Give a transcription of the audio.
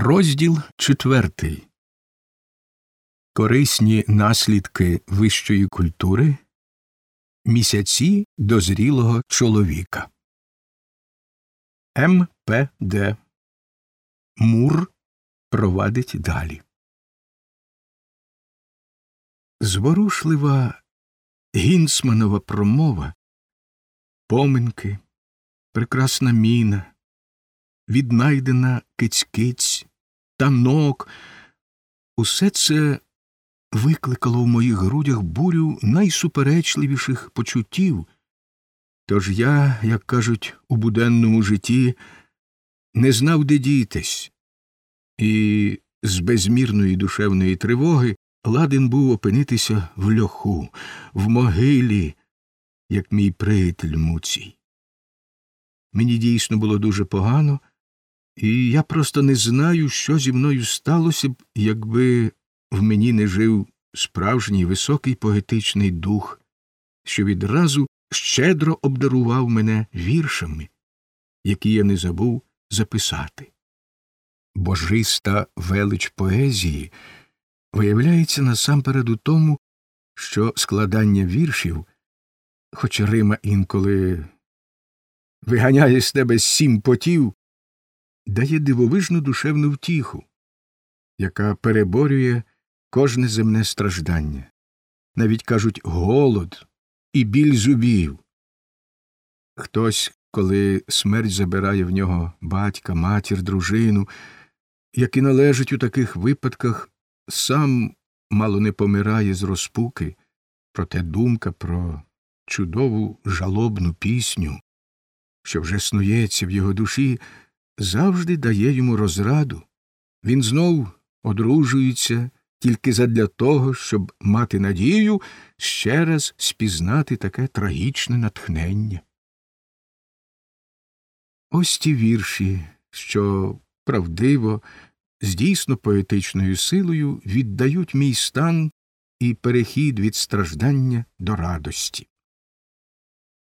Розділ четвертий. Корисні наслідки вищої культури. Місяці дозрілого чоловіка. МПД. Мур провадить далі. Зворушлива гінсманова промова, поминки, прекрасна міна, віднайдена киць-киць, танок. Усе це викликало в моїх грудях бурю найсуперечливіших почуттів. Тож я, як кажуть, у буденному житті не знав, де дітись, і з безмірної душевної тривоги ладен був опинитися в льоху, в могилі, як мій приятель Муцій. Мені дійсно було дуже погано, і я просто не знаю, що зі мною сталося б, якби в мені не жив справжній високий поетичний дух, що відразу щедро обдарував мене віршами, які я не забув записати. Божиста велич поезії виявляється насамперед у тому, що складання віршів, хоч Рима інколи виганяє з тебе сім потів, дає дивовижну душевну втіху, яка переборює кожне земне страждання, навіть кажуть голод і біль зубів. Хтось, коли смерть забирає в нього батька, матір, дружину, як і належить у таких випадках, сам мало не помирає з розпуки, проте думка про чудову жалобну пісню, що вже снується в його душі, завжди дає йому розраду. Він знов одружується тільки задля того, щоб мати надію ще раз спізнати таке трагічне натхнення. Ось ті вірші, що правдиво, з дійсно поетичною силою віддають мій стан і перехід від страждання до радості.